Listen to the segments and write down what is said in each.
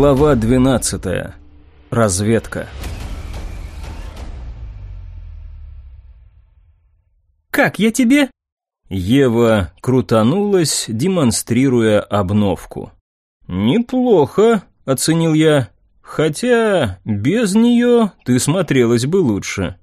Глава 12. Разведка. «Как я тебе?» Ева крутанулась, демонстрируя обновку. «Неплохо», — оценил я, — «хотя без нее ты смотрелась бы лучше».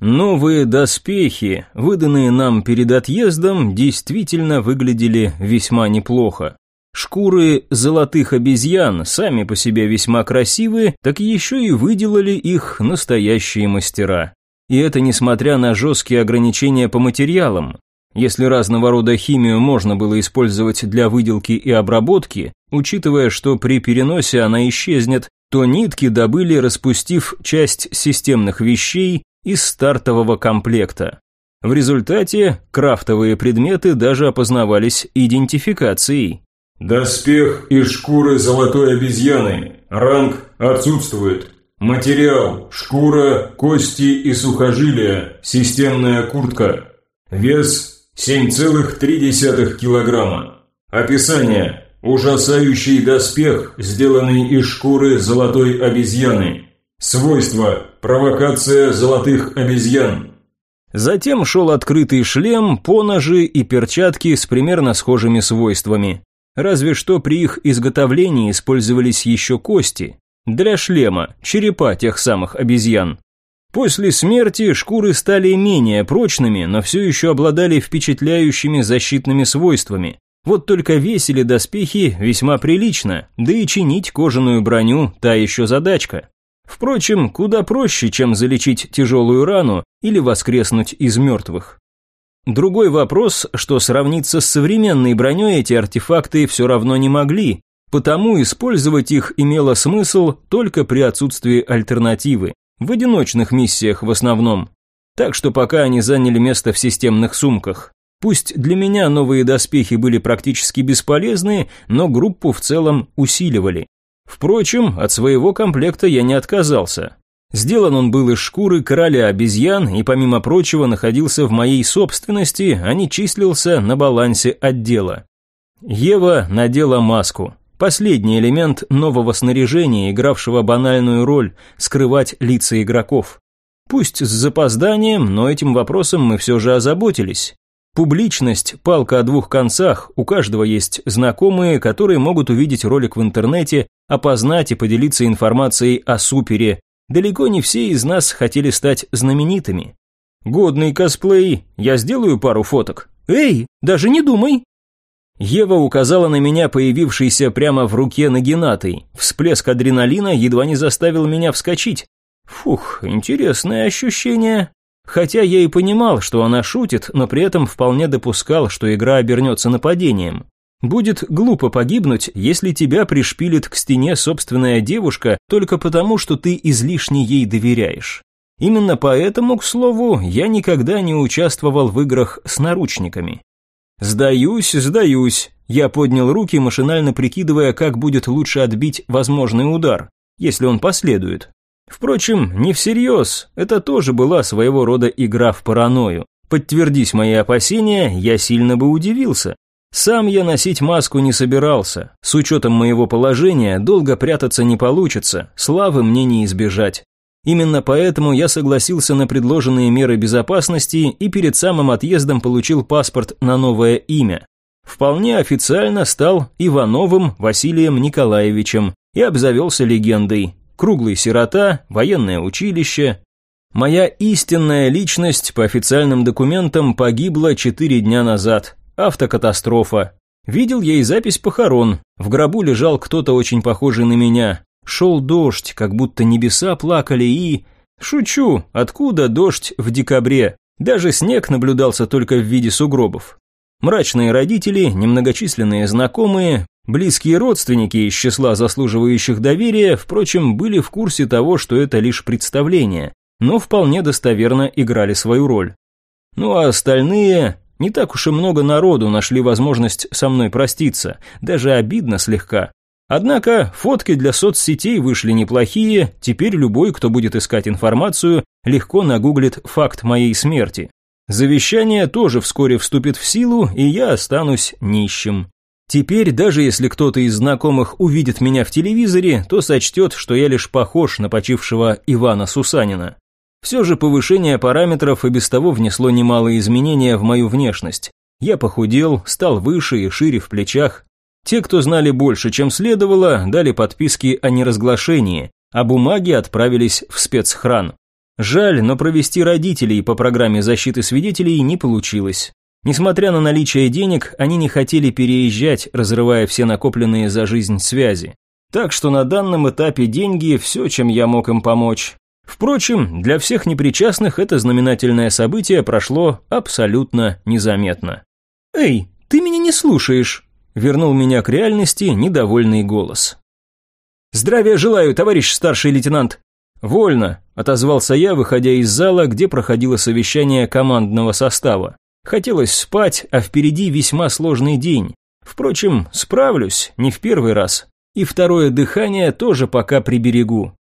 Новые доспехи, выданные нам перед отъездом, действительно выглядели весьма неплохо. Шкуры золотых обезьян сами по себе весьма красивые, так еще и выделали их настоящие мастера. И это несмотря на жесткие ограничения по материалам. Если разного рода химию можно было использовать для выделки и обработки, учитывая, что при переносе она исчезнет, то нитки добыли, распустив часть системных вещей из стартового комплекта. В результате крафтовые предметы даже опознавались идентификацией. Доспех из шкуры золотой обезьяны. Ранг отсутствует. Материал – шкура, кости и сухожилия, системная куртка. Вес – 7,3 килограмма. Описание – ужасающий доспех, сделанный из шкуры золотой обезьяны. Свойства – провокация золотых обезьян. Затем шел открытый шлем, поножи и перчатки с примерно схожими свойствами. Разве что при их изготовлении использовались еще кости. Для шлема, черепа тех самых обезьян. После смерти шкуры стали менее прочными, но все еще обладали впечатляющими защитными свойствами. Вот только весили доспехи весьма прилично, да и чинить кожаную броню – та еще задачка. Впрочем, куда проще, чем залечить тяжелую рану или воскреснуть из мертвых. Другой вопрос, что сравниться с современной броней эти артефакты все равно не могли, потому использовать их имело смысл только при отсутствии альтернативы, в одиночных миссиях в основном. Так что пока они заняли место в системных сумках. Пусть для меня новые доспехи были практически бесполезны, но группу в целом усиливали. Впрочем, от своего комплекта я не отказался. Сделан он был из шкуры короля обезьян и, помимо прочего, находился в моей собственности, а не числился на балансе отдела. Ева надела маску. Последний элемент нового снаряжения, игравшего банальную роль – скрывать лица игроков. Пусть с запозданием, но этим вопросом мы все же озаботились. Публичность – палка о двух концах, у каждого есть знакомые, которые могут увидеть ролик в интернете, опознать и поделиться информацией о супере, Далеко не все из нас хотели стать знаменитыми. Годный косплей, я сделаю пару фоток. Эй, даже не думай. Ева указала на меня, появившийся прямо в руке нагинатой. Всплеск адреналина едва не заставил меня вскочить. Фух, интересное ощущение. Хотя я и понимал, что она шутит, но при этом вполне допускал, что игра обернется нападением. Будет глупо погибнуть, если тебя пришпилит к стене собственная девушка только потому, что ты излишне ей доверяешь. Именно поэтому, к слову, я никогда не участвовал в играх с наручниками. «Сдаюсь, сдаюсь», я поднял руки, машинально прикидывая, как будет лучше отбить возможный удар, если он последует. Впрочем, не всерьез, это тоже была своего рода игра в паранойю. Подтвердись мои опасения, я сильно бы удивился. Сам я носить маску не собирался. С учетом моего положения долго прятаться не получится, славы мне не избежать. Именно поэтому я согласился на предложенные меры безопасности и перед самым отъездом получил паспорт на новое имя. Вполне официально стал Ивановым Василием Николаевичем и обзавелся легендой. Круглый сирота, военное училище. Моя истинная личность по официальным документам погибла четыре дня назад, Автокатастрофа. Видел я и запись похорон. В гробу лежал кто-то очень похожий на меня. Шел дождь, как будто небеса плакали и... Шучу, откуда дождь в декабре? Даже снег наблюдался только в виде сугробов. Мрачные родители, немногочисленные знакомые, близкие родственники из числа заслуживающих доверия, впрочем, были в курсе того, что это лишь представление, но вполне достоверно играли свою роль. Ну а остальные не так уж и много народу нашли возможность со мной проститься, даже обидно слегка. Однако фотки для соцсетей вышли неплохие, теперь любой, кто будет искать информацию, легко нагуглит факт моей смерти. Завещание тоже вскоре вступит в силу, и я останусь нищим. Теперь, даже если кто-то из знакомых увидит меня в телевизоре, то сочтет, что я лишь похож на почившего Ивана Сусанина. Все же повышение параметров и без того внесло немалые изменения в мою внешность. Я похудел, стал выше и шире в плечах. Те, кто знали больше, чем следовало, дали подписки о неразглашении, а бумаги отправились в спецхран. Жаль, но провести родителей по программе защиты свидетелей не получилось. Несмотря на наличие денег, они не хотели переезжать, разрывая все накопленные за жизнь связи. Так что на данном этапе деньги – все, чем я мог им помочь. Впрочем, для всех непричастных это знаменательное событие прошло абсолютно незаметно. «Эй, ты меня не слушаешь!» – вернул меня к реальности недовольный голос. «Здравия желаю, товарищ старший лейтенант!» «Вольно», – отозвался я, выходя из зала, где проходило совещание командного состава. Хотелось спать, а впереди весьма сложный день. Впрочем, справлюсь, не в первый раз. И второе дыхание тоже пока приберегу.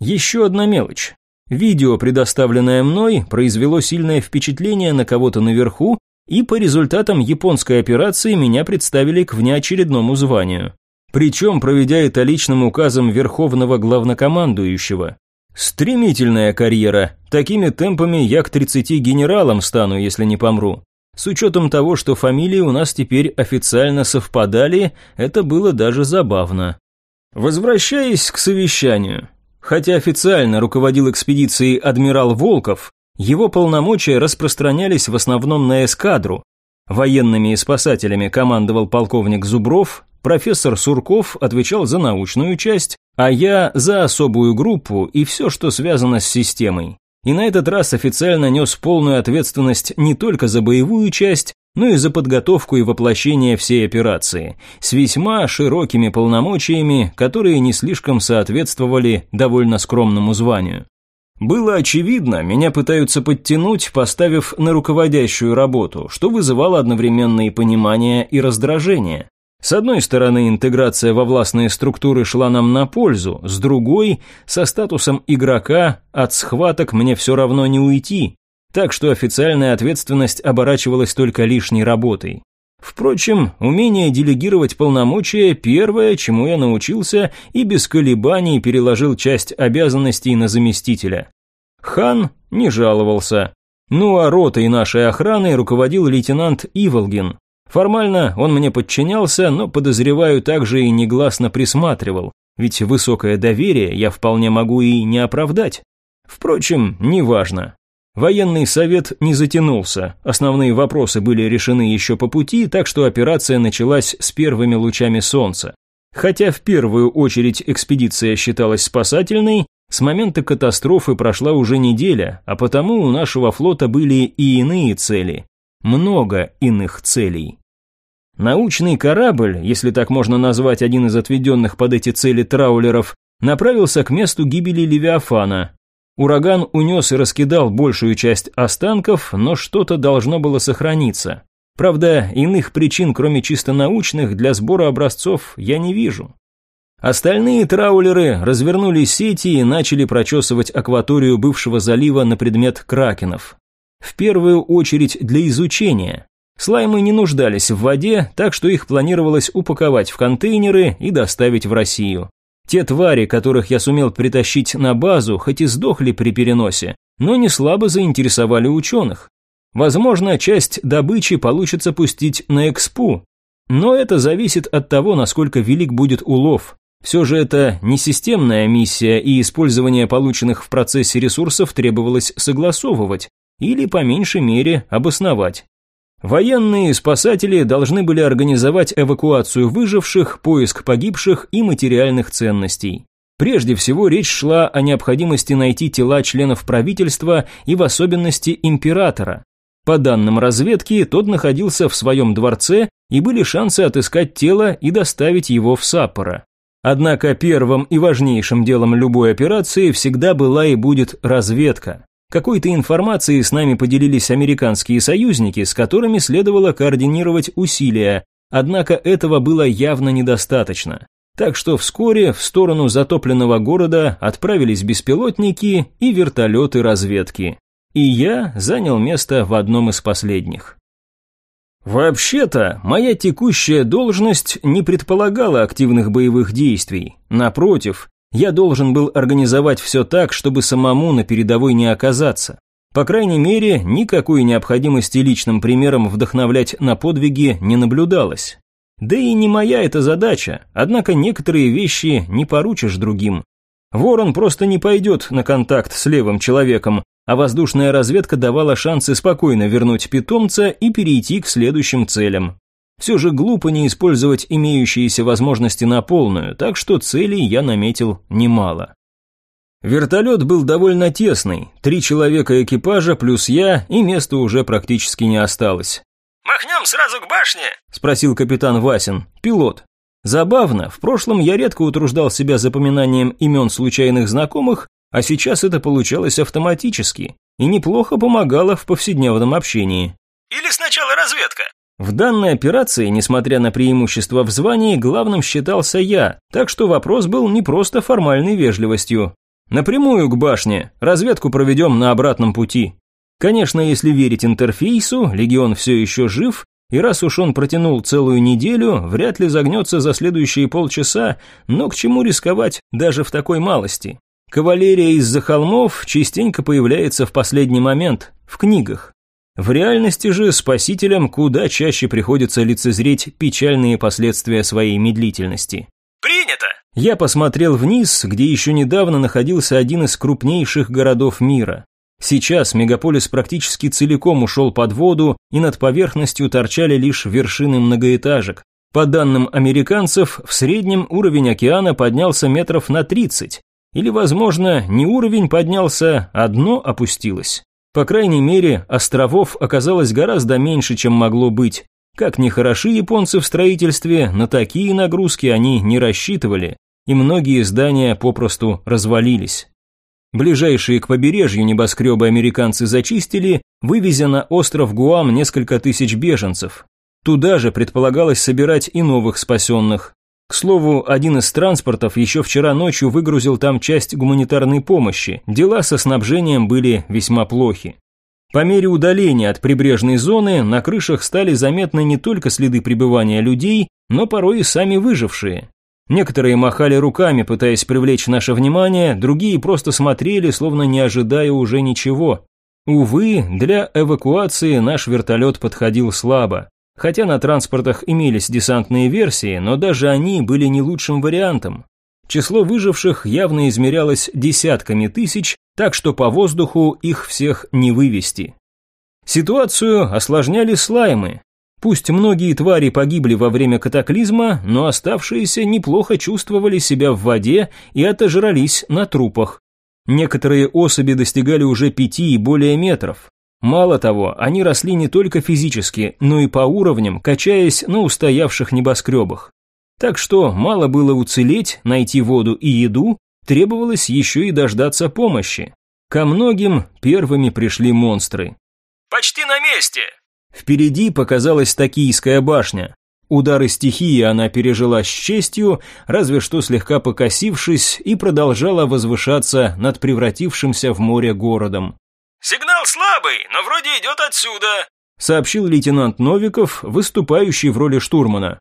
Еще одна мелочь. Видео, предоставленное мной, произвело сильное впечатление на кого-то наверху, и по результатам японской операции меня представили к внеочередному званию. Причем проведя это личным указом верховного главнокомандующего. Стремительная карьера. Такими темпами я к 30 генералам стану, если не помру. С учетом того, что фамилии у нас теперь официально совпадали, это было даже забавно. Возвращаясь к совещанию. Хотя официально руководил экспедицией адмирал Волков, его полномочия распространялись в основном на эскадру. Военными и спасателями командовал полковник Зубров, профессор Сурков отвечал за научную часть, а я за особую группу и все, что связано с системой. И на этот раз официально нес полную ответственность не только за боевую часть, но и за подготовку и воплощение всей операции, с весьма широкими полномочиями, которые не слишком соответствовали довольно скромному званию. Было очевидно, меня пытаются подтянуть, поставив на руководящую работу, что вызывало одновременно и понимание, и раздражение. С одной стороны, интеграция во властные структуры шла нам на пользу, с другой, со статусом игрока от схваток мне все равно не уйти, так что официальная ответственность оборачивалась только лишней работой. Впрочем, умение делегировать полномочия – первое, чему я научился и без колебаний переложил часть обязанностей на заместителя. Хан не жаловался. Ну а ротой нашей охраны руководил лейтенант Иволгин, Формально он мне подчинялся, но, подозреваю, также и негласно присматривал, ведь высокое доверие я вполне могу и не оправдать. Впрочем, неважно. Военный совет не затянулся, основные вопросы были решены еще по пути, так что операция началась с первыми лучами солнца. Хотя в первую очередь экспедиция считалась спасательной, с момента катастрофы прошла уже неделя, а потому у нашего флота были и иные цели много иных целей. Научный корабль, если так можно назвать один из отведенных под эти цели траулеров, направился к месту гибели Левиафана. Ураган унес и раскидал большую часть останков, но что-то должно было сохраниться. Правда, иных причин, кроме чисто научных, для сбора образцов я не вижу. Остальные траулеры развернули сети и начали прочесывать акваторию бывшего залива на предмет кракенов. В первую очередь для изучения. Слаймы не нуждались в воде, так что их планировалось упаковать в контейнеры и доставить в Россию. Те твари, которых я сумел притащить на базу, хоть и сдохли при переносе, но не слабо заинтересовали ученых. Возможно, часть добычи получится пустить на экспу, но это зависит от того, насколько велик будет улов. Все же это не системная миссия, и использование полученных в процессе ресурсов требовалось согласовывать, или, по меньшей мере, обосновать. Военные спасатели должны были организовать эвакуацию выживших, поиск погибших и материальных ценностей. Прежде всего речь шла о необходимости найти тела членов правительства и в особенности императора. По данным разведки, тот находился в своем дворце и были шансы отыскать тело и доставить его в Саппоро. Однако первым и важнейшим делом любой операции всегда была и будет разведка. Какой-то информацией с нами поделились американские союзники, с которыми следовало координировать усилия, однако этого было явно недостаточно. Так что вскоре в сторону затопленного города отправились беспилотники и вертолеты разведки. И я занял место в одном из последних. Вообще-то, моя текущая должность не предполагала активных боевых действий. Напротив, я должен был организовать все так, чтобы самому на передовой не оказаться. По крайней мере, никакой необходимости личным примером вдохновлять на подвиги не наблюдалось. Да и не моя эта задача, однако некоторые вещи не поручишь другим. Ворон просто не пойдет на контакт с левым человеком, а воздушная разведка давала шансы спокойно вернуть питомца и перейти к следующим целям. Все же глупо не использовать имеющиеся возможности на полную, так что целей я наметил немало. Вертолет был довольно тесный, три человека экипажа плюс я, и места уже практически не осталось. «Махнем сразу к башне?» – спросил капитан Васин, пилот. Забавно, в прошлом я редко утруждал себя запоминанием имен случайных знакомых, а сейчас это получалось автоматически и неплохо помогало в повседневном общении. «Или сначала разведка?» В данной операции, несмотря на преимущество в звании, главным считался я, так что вопрос был не просто формальной вежливостью. Напрямую к башне, разведку проведем на обратном пути. Конечно, если верить интерфейсу, Легион все еще жив, и раз уж он протянул целую неделю, вряд ли загнется за следующие полчаса, но к чему рисковать даже в такой малости? Кавалерия из-за холмов частенько появляется в последний момент, в книгах. В реальности же спасителям куда чаще приходится лицезреть печальные последствия своей медлительности. «Принято!» Я посмотрел вниз, где еще недавно находился один из крупнейших городов мира. Сейчас мегаполис практически целиком ушел под воду, и над поверхностью торчали лишь вершины многоэтажек. По данным американцев, в среднем уровень океана поднялся метров на 30, или, возможно, не уровень поднялся, а дно опустилось. По крайней мере, островов оказалось гораздо меньше, чем могло быть. Как ни хороши японцы в строительстве, на такие нагрузки они не рассчитывали, и многие здания попросту развалились. Ближайшие к побережью небоскребы американцы зачистили, вывезя на остров Гуам несколько тысяч беженцев. Туда же предполагалось собирать и новых спасенных. К слову, один из транспортов еще вчера ночью выгрузил там часть гуманитарной помощи. Дела со снабжением были весьма плохи. По мере удаления от прибрежной зоны на крышах стали заметны не только следы пребывания людей, но порой и сами выжившие. Некоторые махали руками, пытаясь привлечь наше внимание, другие просто смотрели, словно не ожидая уже ничего. Увы, для эвакуации наш вертолет подходил слабо. Хотя на транспортах имелись десантные версии, но даже они были не лучшим вариантом. Число выживших явно измерялось десятками тысяч, так что по воздуху их всех не вывести. Ситуацию осложняли слаймы. Пусть многие твари погибли во время катаклизма, но оставшиеся неплохо чувствовали себя в воде и отожрались на трупах. Некоторые особи достигали уже пяти и более метров. Мало того, они росли не только физически, но и по уровням, качаясь на устоявших небоскребах. Так что мало было уцелеть, найти воду и еду, требовалось еще и дождаться помощи. Ко многим первыми пришли монстры. «Почти на месте!» Впереди показалась Токийская башня. Удары стихии она пережила с честью, разве что слегка покосившись, и продолжала возвышаться над превратившимся в море городом. «Сигнал слабый, но вроде идет отсюда», сообщил лейтенант Новиков, выступающий в роли штурмана.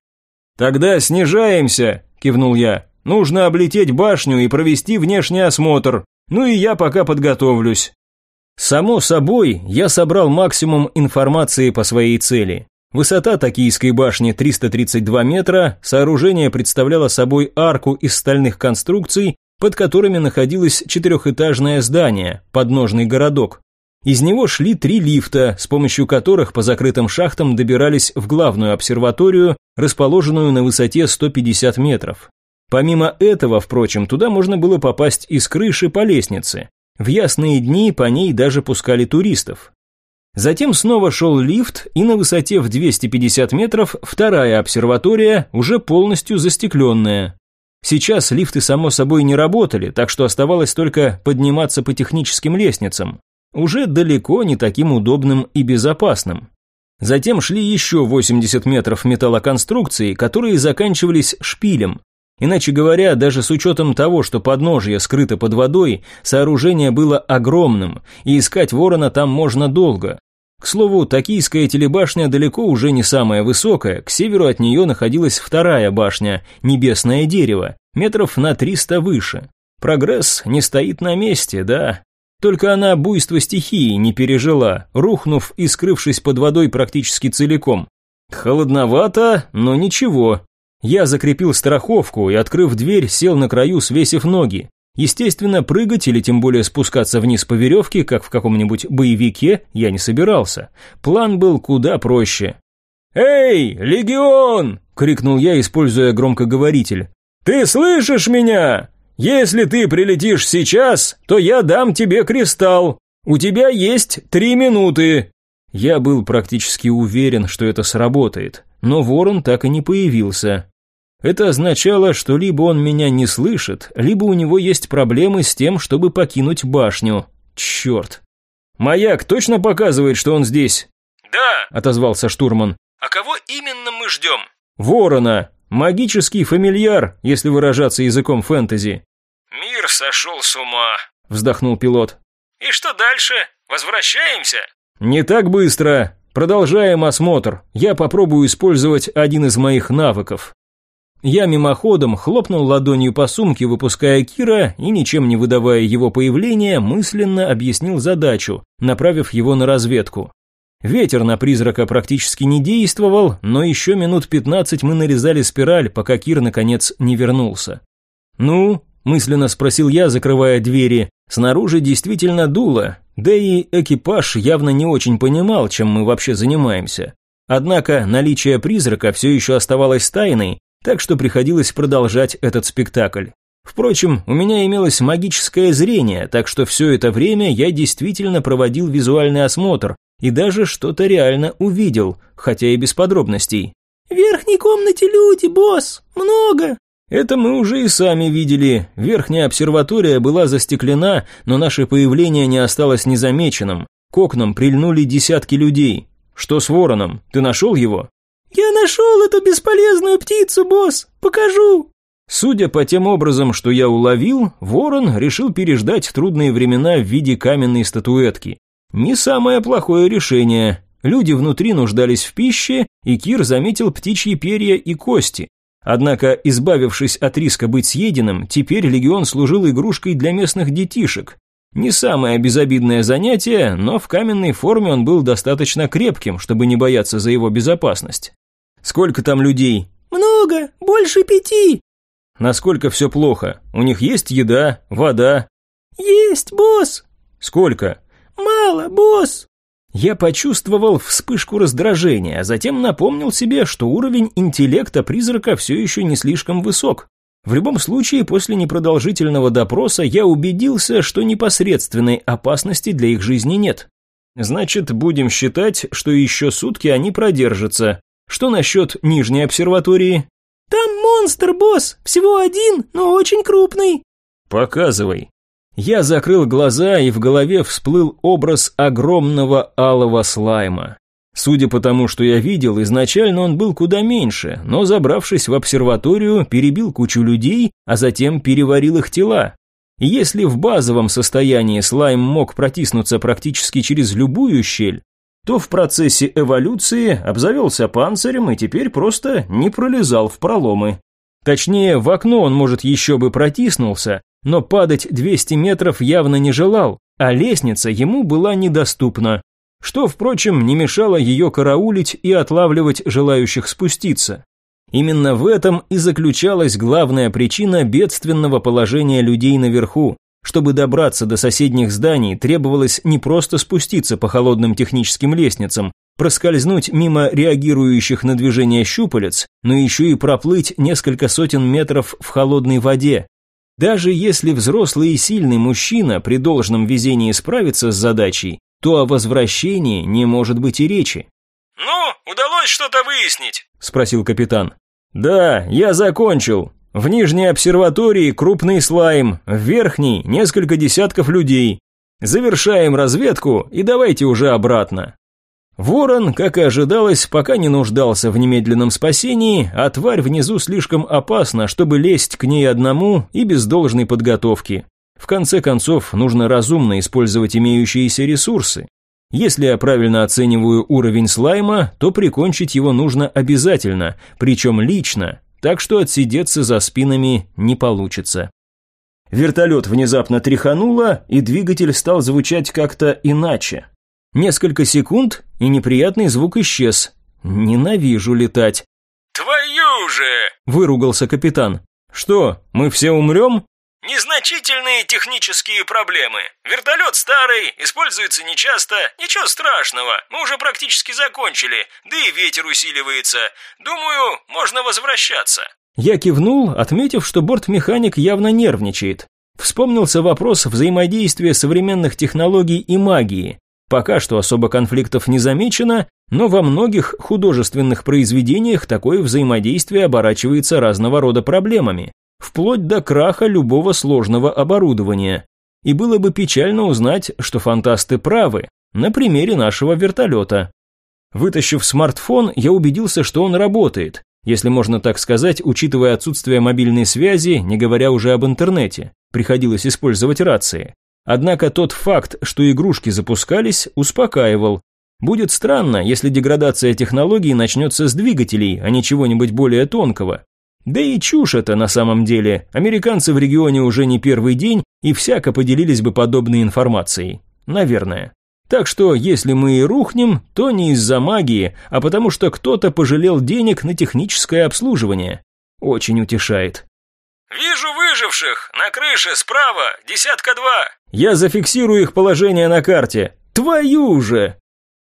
«Тогда снижаемся», – кивнул я. «Нужно облететь башню и провести внешний осмотр. Ну и я пока подготовлюсь». Само собой, я собрал максимум информации по своей цели. Высота Токийской башни 332 метра, сооружение представляло собой арку из стальных конструкций, под которыми находилось четырехэтажное здание, подножный городок. Из него шли три лифта, с помощью которых по закрытым шахтам добирались в главную обсерваторию, расположенную на высоте 150 метров. Помимо этого, впрочем, туда можно было попасть из крыши по лестнице. В ясные дни по ней даже пускали туристов. Затем снова шел лифт, и на высоте в 250 метров вторая обсерватория, уже полностью застекленная. Сейчас лифты, само собой, не работали, так что оставалось только подниматься по техническим лестницам уже далеко не таким удобным и безопасным. Затем шли еще 80 метров металлоконструкции, которые заканчивались шпилем. Иначе говоря, даже с учетом того, что подножие скрыто под водой, сооружение было огромным, и искать ворона там можно долго. К слову, Токийская телебашня далеко уже не самая высокая, к северу от нее находилась вторая башня, Небесное дерево, метров на 300 выше. Прогресс не стоит на месте, да. Только она буйство стихии не пережила, рухнув и скрывшись под водой практически целиком. Холодновато, но ничего. Я закрепил страховку и, открыв дверь, сел на краю, свесив ноги. Естественно, прыгать или тем более спускаться вниз по веревке, как в каком-нибудь боевике, я не собирался. План был куда проще. «Эй, легион!» – крикнул я, используя громкоговоритель. «Ты слышишь меня? Если ты прилетишь сейчас, то я дам тебе кристалл. У тебя есть три минуты». Я был практически уверен, что это сработает, но ворон так и не появился. Это означало, что либо он меня не слышит, либо у него есть проблемы с тем, чтобы покинуть башню. Черт. «Маяк точно показывает, что он здесь?» «Да», — отозвался штурман. «А кого именно мы ждем?» «Ворона. Магический фамильяр, если выражаться языком фэнтези». «Мир сошел с ума», — вздохнул пилот. «И что дальше? Возвращаемся?» «Не так быстро. Продолжаем осмотр. Я попробую использовать один из моих навыков». Я мимоходом хлопнул ладонью по сумке, выпуская Кира, и, ничем не выдавая его появления, мысленно объяснил задачу, направив его на разведку. Ветер на призрака практически не действовал, но еще минут пятнадцать мы нарезали спираль, пока Кир, наконец, не вернулся. «Ну?» – мысленно спросил я, закрывая двери. Снаружи действительно дуло, да и экипаж явно не очень понимал, чем мы вообще занимаемся. Однако наличие призрака все еще оставалось тайной, так что приходилось продолжать этот спектакль. Впрочем, у меня имелось магическое зрение, так что все это время я действительно проводил визуальный осмотр и даже что-то реально увидел, хотя и без подробностей. «В верхней комнате люди, босс, много!» Это мы уже и сами видели. Верхняя обсерватория была застеклена, но наше появление не осталось незамеченным. К окнам прильнули десятки людей. Что с вороном? Ты нашел его? «Я нашел эту бесполезную птицу, босс! Покажу!» Судя по тем образом, что я уловил, ворон решил переждать трудные времена в виде каменной статуэтки. Не самое плохое решение. Люди внутри нуждались в пище, и Кир заметил птичьи перья и кости. Однако, избавившись от риска быть съеденным, теперь легион служил игрушкой для местных детишек. Не самое безобидное занятие, но в каменной форме он был достаточно крепким, чтобы не бояться за его безопасность. Сколько там людей? Много, больше пяти. Насколько все плохо? У них есть еда, вода? Есть, босс. Сколько? Мало, босс. Я почувствовал вспышку раздражения, а затем напомнил себе, что уровень интеллекта призрака все еще не слишком высок. В любом случае, после непродолжительного допроса я убедился, что непосредственной опасности для их жизни нет. Значит, будем считать, что еще сутки они продержатся, что насчет нижней обсерватории? Там монстр, босс, всего один, но очень крупный. Показывай. Я закрыл глаза, и в голове всплыл образ огромного алого слайма. Судя по тому, что я видел, изначально он был куда меньше, но забравшись в обсерваторию, перебил кучу людей, а затем переварил их тела. если в базовом состоянии слайм мог протиснуться практически через любую щель, то в процессе эволюции обзавелся панцирем и теперь просто не пролезал в проломы. Точнее, в окно он, может, еще бы протиснулся, но падать 200 метров явно не желал, а лестница ему была недоступна, что, впрочем, не мешало ее караулить и отлавливать желающих спуститься. Именно в этом и заключалась главная причина бедственного положения людей наверху. Чтобы добраться до соседних зданий, требовалось не просто спуститься по холодным техническим лестницам, проскользнуть мимо реагирующих на движение щупалец, но еще и проплыть несколько сотен метров в холодной воде. Даже если взрослый и сильный мужчина при должном везении справится с задачей, то о возвращении не может быть и речи. «Ну, удалось что-то выяснить?» – спросил капитан. «Да, я закончил. В нижней обсерватории крупный слайм, в верхней несколько десятков людей. Завершаем разведку и давайте уже обратно. Ворон, как и ожидалось, пока не нуждался в немедленном спасении, а тварь внизу слишком опасна, чтобы лезть к ней одному и без должной подготовки. В конце концов, нужно разумно использовать имеющиеся ресурсы. Если я правильно оцениваю уровень слайма, то прикончить его нужно обязательно, причем лично, так что отсидеться за спинами не получится. Вертолет внезапно тряхануло, и двигатель стал звучать как-то иначе. Несколько секунд, и неприятный звук исчез. Ненавижу летать. «Твою же!» – выругался капитан. «Что, мы все умрем?» Незначительные технические проблемы. Вертолет старый, используется нечасто. Ничего страшного, мы уже практически закончили. Да и ветер усиливается. Думаю, можно возвращаться. Я кивнул, отметив, что бортмеханик явно нервничает. Вспомнился вопрос взаимодействия современных технологий и магии. Пока что особо конфликтов не замечено, но во многих художественных произведениях такое взаимодействие оборачивается разного рода проблемами вплоть до краха любого сложного оборудования. И было бы печально узнать, что фантасты правы, на примере нашего вертолета. Вытащив смартфон, я убедился, что он работает, если можно так сказать, учитывая отсутствие мобильной связи, не говоря уже об интернете. Приходилось использовать рации. Однако тот факт, что игрушки запускались, успокаивал. Будет странно, если деградация технологий начнется с двигателей, а не чего-нибудь более тонкого. Да и чушь это на самом деле. Американцы в регионе уже не первый день и всяко поделились бы подобной информацией. Наверное. Так что, если мы и рухнем, то не из-за магии, а потому что кто-то пожалел денег на техническое обслуживание. Очень утешает. «Вижу выживших! На крыше, справа, десятка два!» «Я зафиксирую их положение на карте. Твою же!»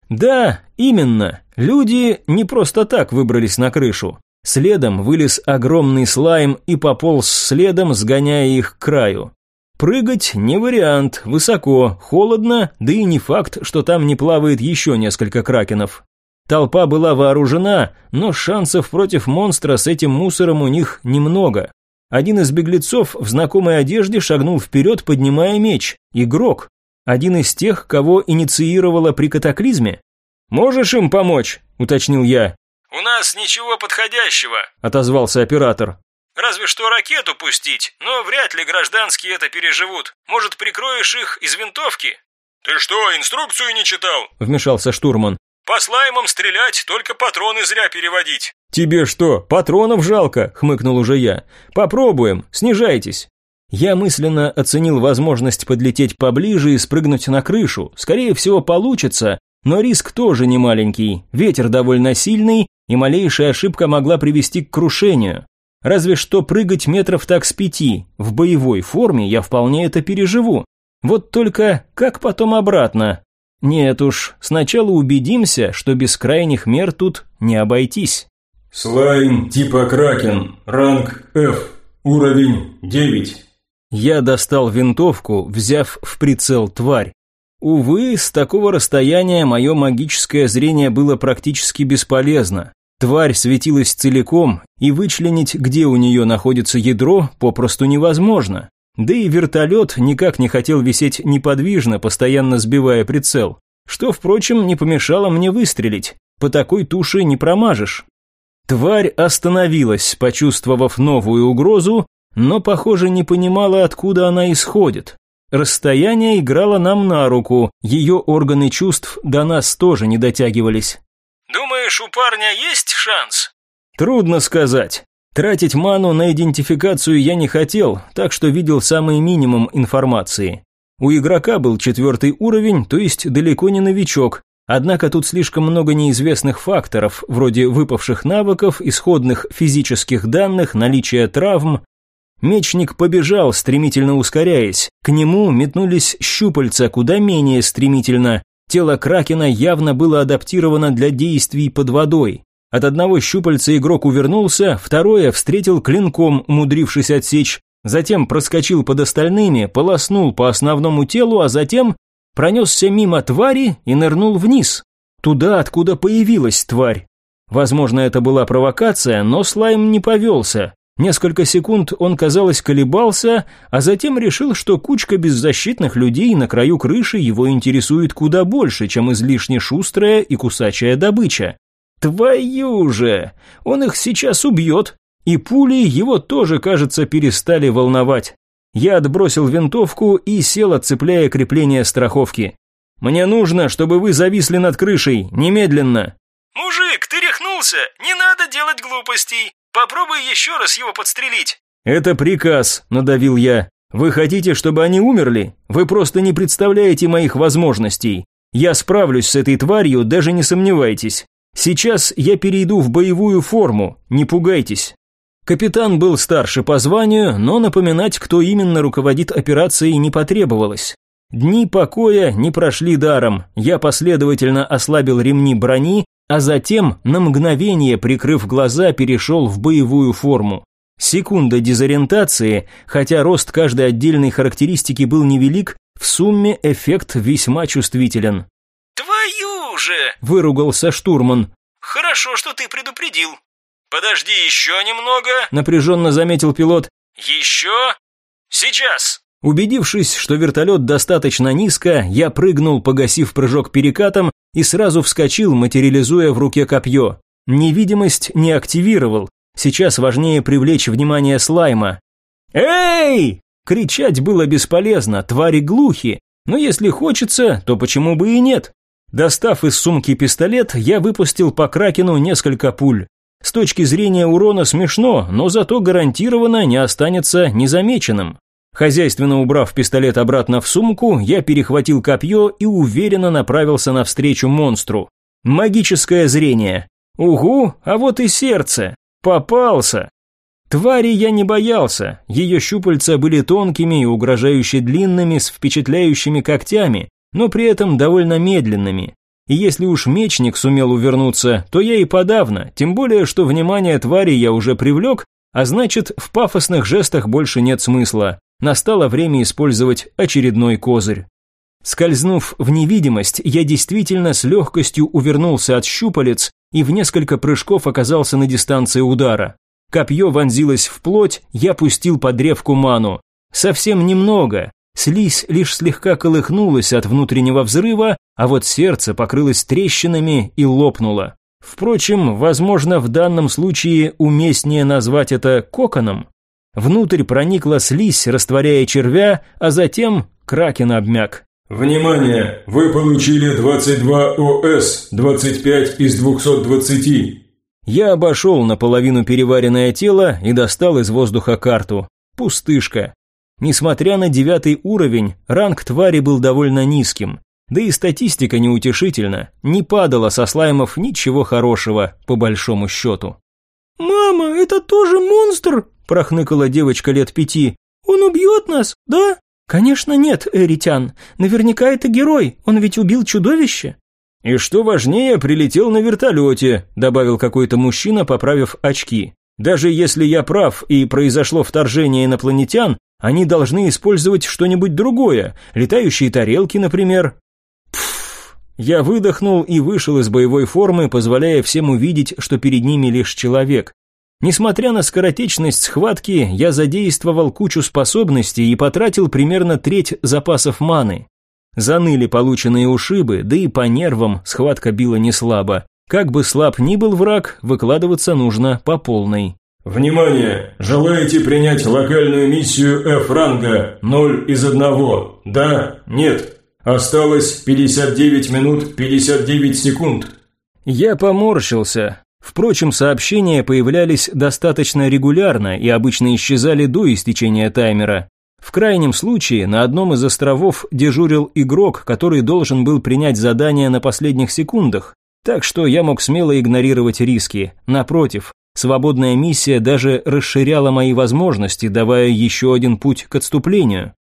«Да, именно. Люди не просто так выбрались на крышу. Следом вылез огромный слайм и пополз следом, сгоняя их к краю. Прыгать не вариант, высоко, холодно, да и не факт, что там не плавает еще несколько кракенов. Толпа была вооружена, но шансов против монстра с этим мусором у них немного. Один из беглецов в знакомой одежде шагнул вперед, поднимая меч. Игрок. Один из тех, кого инициировала при катаклизме. «Можешь им помочь?» – уточнил я. «У нас ничего подходящего», – отозвался оператор. «Разве что ракету пустить, но вряд ли гражданские это переживут. Может, прикроешь их из винтовки?» «Ты что, инструкцию не читал?» – вмешался штурман. «По слаймам стрелять, только патроны зря переводить». «Тебе что, патронов жалко?» – хмыкнул уже я. «Попробуем, снижайтесь». Я мысленно оценил возможность подлететь поближе и спрыгнуть на крышу. Скорее всего, получится, но риск тоже не маленький. Ветер довольно сильный, и малейшая ошибка могла привести к крушению. Разве что прыгать метров так с пяти. В боевой форме я вполне это переживу. Вот только как потом обратно? Нет уж, сначала убедимся, что без крайних мер тут не обойтись. Слайм типа Кракен, ранг F, уровень 9. Я достал винтовку, взяв в прицел тварь. Увы, с такого расстояния мое магическое зрение было практически бесполезно. Тварь светилась целиком, и вычленить, где у нее находится ядро, попросту невозможно. Да и вертолет никак не хотел висеть неподвижно, постоянно сбивая прицел. Что, впрочем, не помешало мне выстрелить. По такой туше не промажешь. Тварь остановилась, почувствовав новую угрозу, но, похоже, не понимала, откуда она исходит. Расстояние играло нам на руку, ее органы чувств до нас тоже не дотягивались. «Думаешь, у парня есть шанс?» «Трудно сказать. Тратить ману на идентификацию я не хотел, так что видел самый минимум информации. У игрока был четвертый уровень, то есть далеко не новичок, однако тут слишком много неизвестных факторов, вроде выпавших навыков, исходных физических данных, наличия травм. Мечник побежал, стремительно ускоряясь. К нему метнулись щупальца куда менее стремительно, Тело Кракена явно было адаптировано для действий под водой. От одного щупальца игрок увернулся, второе встретил клинком, умудрившись отсечь, затем проскочил под остальными, полоснул по основному телу, а затем пронесся мимо твари и нырнул вниз, туда, откуда появилась тварь. Возможно, это была провокация, но слайм не повелся. Несколько секунд он, казалось, колебался, а затем решил, что кучка беззащитных людей на краю крыши его интересует куда больше, чем излишне шустрая и кусачая добыча. Твою же! Он их сейчас убьет. И пули его тоже, кажется, перестали волновать. Я отбросил винтовку и сел, отцепляя крепление страховки. Мне нужно, чтобы вы зависли над крышей, немедленно!» «Мужик, ты рехнулся! Не надо делать глупостей! Попробуй еще раз его подстрелить!» «Это приказ», – надавил я. «Вы хотите, чтобы они умерли? Вы просто не представляете моих возможностей. Я справлюсь с этой тварью, даже не сомневайтесь. Сейчас я перейду в боевую форму, не пугайтесь». Капитан был старше по званию, но напоминать, кто именно руководит операцией, не потребовалось. Дни покоя не прошли даром, я последовательно ослабил ремни брони, а затем, на мгновение прикрыв глаза, перешел в боевую форму. Секунда дезориентации, хотя рост каждой отдельной характеристики был невелик, в сумме эффект весьма чувствителен. «Твою же!» – выругался штурман. «Хорошо, что ты предупредил». «Подожди еще немного», – напряженно заметил пилот. «Еще? Сейчас!» Убедившись, что вертолет достаточно низко, я прыгнул, погасив прыжок перекатом, и сразу вскочил, материализуя в руке копье. Невидимость не активировал, Сейчас важнее привлечь внимание слайма. «Эй!» Кричать было бесполезно, твари глухи, но если хочется, то почему бы и нет? Достав из сумки пистолет, я выпустил по кракену несколько пуль. С точки зрения урона смешно, но зато гарантированно не останется незамеченным. Хозяйственно убрав пистолет обратно в сумку, я перехватил копье и уверенно направился навстречу монстру. Магическое зрение. Угу, а вот и сердце. Попался! Твари я не боялся, ее щупальца были тонкими и угрожающе длинными с впечатляющими когтями, но при этом довольно медленными. И если уж мечник сумел увернуться, то я и подавно, тем более, что внимание твари я уже привлек, а значит, в пафосных жестах больше нет смысла. Настало время использовать очередной козырь. Скользнув в невидимость, я действительно с легкостью увернулся от щупалец и в несколько прыжков оказался на дистанции удара. Копье вонзилось в плоть, я пустил под древку ману. Совсем немного. Слизь лишь слегка колыхнулась от внутреннего взрыва, а вот сердце покрылось трещинами и лопнуло. Впрочем, возможно, в данном случае уместнее назвать это коконом. Внутрь проникла слизь, растворяя червя, а затем кракен обмяк. Внимание! Вы получили 22 ОС, 25 из 220. Я обошел наполовину переваренное тело и достал из воздуха карту. Пустышка. Несмотря на девятый уровень, ранг твари был довольно низким. Да и статистика неутешительна. Не падало со слаймов ничего хорошего, по большому счету. «Мама, это тоже монстр?» – прохныкала девочка лет пяти. «Он убьет нас, да?» «Конечно нет, Эритян. Наверняка это герой, он ведь убил чудовище». «И что важнее, прилетел на вертолете», – добавил какой-то мужчина, поправив очки. «Даже если я прав и произошло вторжение инопланетян, они должны использовать что-нибудь другое, летающие тарелки, например». Пф, я выдохнул и вышел из боевой формы, позволяя всем увидеть, что перед ними лишь человек. Несмотря на скоротечность схватки, я задействовал кучу способностей и потратил примерно треть запасов маны. Заныли полученные ушибы, да и по нервам схватка била не слабо. Как бы слаб ни был враг, выкладываться нужно по полной. «Внимание! Желаете принять локальную миссию F-ранга 0 из 1? Да? Нет? Осталось 59 минут 59 секунд». Я поморщился. Впрочем, сообщения появлялись достаточно регулярно и обычно исчезали до истечения таймера. В крайнем случае, на одном из островов дежурил игрок, который должен был принять задание на последних секундах, так что я мог смело игнорировать риски. Напротив, свободная миссия даже расширяла мои возможности, давая еще один путь к отступлению.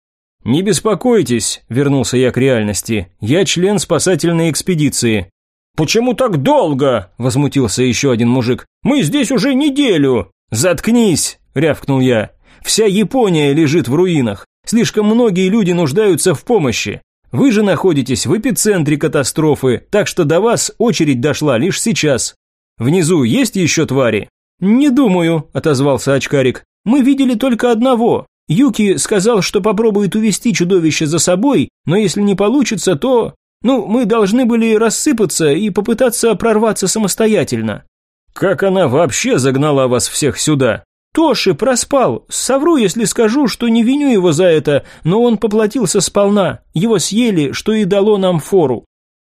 «Не беспокойтесь», – вернулся я к реальности, – «я член спасательной экспедиции. «Почему так долго?» – возмутился еще один мужик. «Мы здесь уже неделю!» «Заткнись!» – рявкнул я. «Вся Япония лежит в руинах. Слишком многие люди нуждаются в помощи. Вы же находитесь в эпицентре катастрофы, так что до вас очередь дошла лишь сейчас. Внизу есть еще твари?» «Не думаю», – отозвался очкарик. «Мы видели только одного. Юки сказал, что попробует увести чудовище за собой, но если не получится, то...» Ну, мы должны были рассыпаться и попытаться прорваться самостоятельно. Как она вообще загнала вас всех сюда? Тоши проспал. Совру, если скажу, что не виню его за это, но он поплатился сполна. Его съели, что и дало нам фору.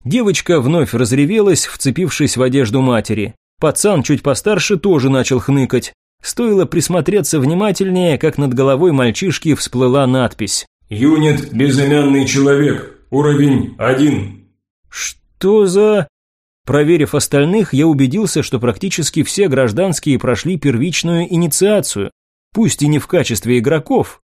Девочка вновь разревелась, вцепившись в одежду матери. Пацан чуть постарше тоже начал хныкать. Стоило присмотреться внимательнее, как над головой мальчишки всплыла надпись. «Юнит «Безымянный человек», уровень 1». «Что за...» Проверив остальных, я убедился, что практически все гражданские прошли первичную инициацию, пусть и не в качестве игроков.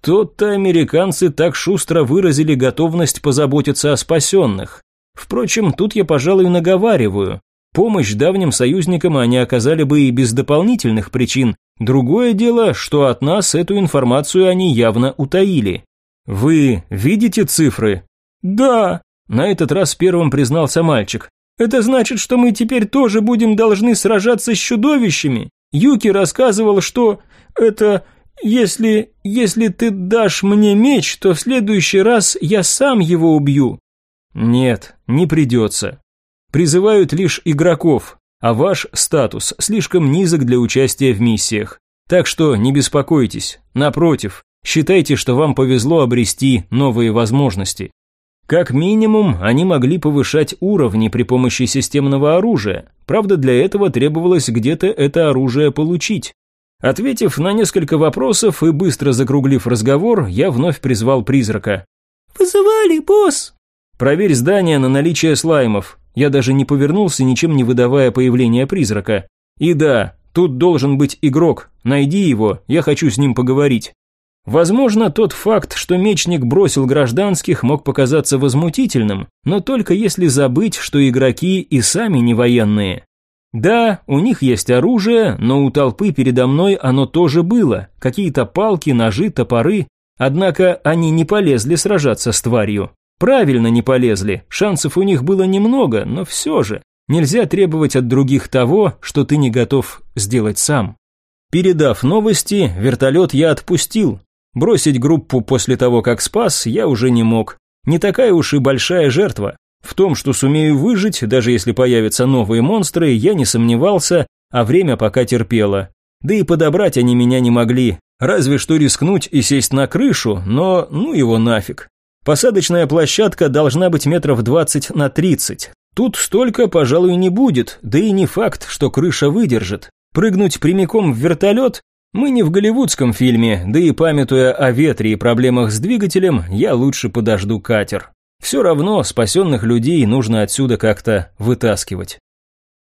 То-то американцы так шустро выразили готовность позаботиться о спасенных. Впрочем, тут я, пожалуй, наговариваю. Помощь давним союзникам они оказали бы и без дополнительных причин. Другое дело, что от нас эту информацию они явно утаили. Вы видите цифры? Да. На этот раз первым признался мальчик. Это значит, что мы теперь тоже будем должны сражаться с чудовищами. Юки рассказывал, что это если если ты дашь мне меч, то в следующий раз я сам его убью. Нет, не придется. Призывают лишь игроков, а ваш статус слишком низок для участия в миссиях. Так что не беспокойтесь, напротив, считайте, что вам повезло обрести новые возможности. Как минимум, они могли повышать уровни при помощи системного оружия, правда для этого требовалось где-то это оружие получить. Ответив на несколько вопросов и быстро закруглив разговор, я вновь призвал призрака. «Вызывали, босс!» Проверь здание на наличие слаймов. Я даже не повернулся, ничем не выдавая появления призрака. И да, тут должен быть игрок. Найди его, я хочу с ним поговорить. Возможно, тот факт, что мечник бросил гражданских, мог показаться возмутительным, но только если забыть, что игроки и сами не военные. Да, у них есть оружие, но у толпы передо мной оно тоже было, какие-то палки, ножи, топоры, однако они не полезли сражаться с тварью. Правильно не полезли, шансов у них было немного, но все же. Нельзя требовать от других того, что ты не готов сделать сам. Передав новости, вертолет я отпустил. Бросить группу после того, как спас, я уже не мог. Не такая уж и большая жертва. В том, что сумею выжить, даже если появятся новые монстры, я не сомневался, а время пока терпело. Да и подобрать они меня не могли. Разве что рискнуть и сесть на крышу, но ну его нафиг. Посадочная площадка должна быть метров 20 на 30. Тут столько, пожалуй, не будет, да и не факт, что крыша выдержит. Прыгнуть прямиком в вертолет? Мы не в голливудском фильме, да и памятуя о ветре и проблемах с двигателем, я лучше подожду катер. Все равно спасенных людей нужно отсюда как-то вытаскивать.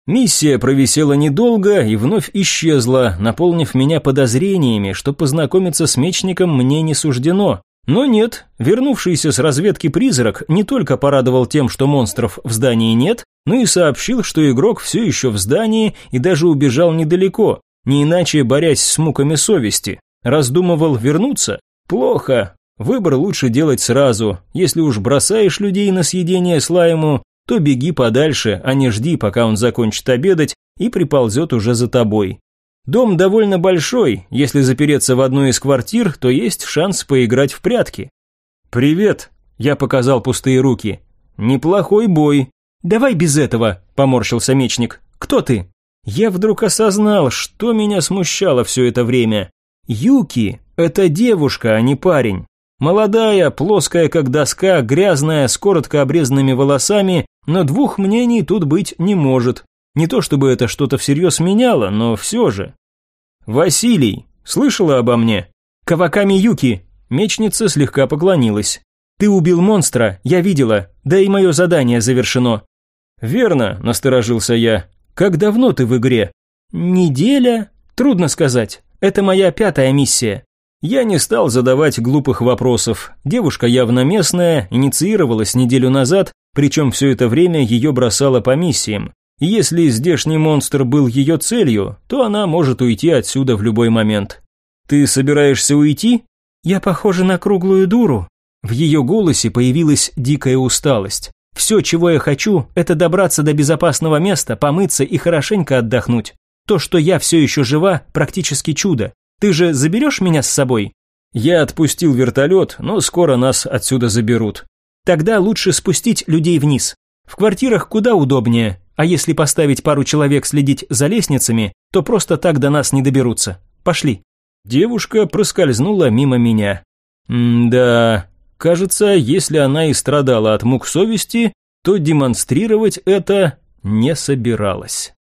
Миссия провисела недолго и вновь исчезла, наполнив меня подозрениями, что познакомиться с мечником мне не суждено. Но нет, вернувшийся с разведки призрак не только порадовал тем, что монстров в здании нет, но и сообщил, что игрок все еще в здании и даже убежал недалеко, не иначе борясь с муками совести. Раздумывал вернуться? Плохо. Выбор лучше делать сразу. Если уж бросаешь людей на съедение слайму, то беги подальше, а не жди, пока он закончит обедать и приползет уже за тобой. Дом довольно большой, если запереться в одну из квартир, то есть шанс поиграть в прятки. «Привет», – я показал пустые руки. «Неплохой бой». «Давай без этого», – поморщился мечник. «Кто ты?» Я вдруг осознал, что меня смущало все это время. Юки – это девушка, а не парень. Молодая, плоская как доска, грязная, с коротко обрезанными волосами, но двух мнений тут быть не может. Не то чтобы это что-то всерьез меняло, но все же. «Василий, слышала обо мне?» «Каваками Юки!» Мечница слегка поклонилась. «Ты убил монстра, я видела, да и мое задание завершено». «Верно», – насторожился я. «Как давно ты в игре?» «Неделя? Трудно сказать. Это моя пятая миссия». Я не стал задавать глупых вопросов. Девушка явно местная, инициировалась неделю назад, причем все это время ее бросало по миссиям. Если здешний монстр был ее целью, то она может уйти отсюда в любой момент. Ты собираешься уйти? Я похожа на круглую дуру. В ее голосе появилась дикая усталость. Все, чего я хочу, это добраться до безопасного места, помыться и хорошенько отдохнуть. То, что я все еще жива, практически чудо. Ты же заберешь меня с собой? Я отпустил вертолет, но скоро нас отсюда заберут. Тогда лучше спустить людей вниз. В квартирах куда удобнее, а если поставить пару человек следить за лестницами, то просто так до нас не доберутся. пошли». Девушка проскользнула мимо меня. М-да, кажется, если она и страдала от мук совести, то демонстрировать это не собиралась.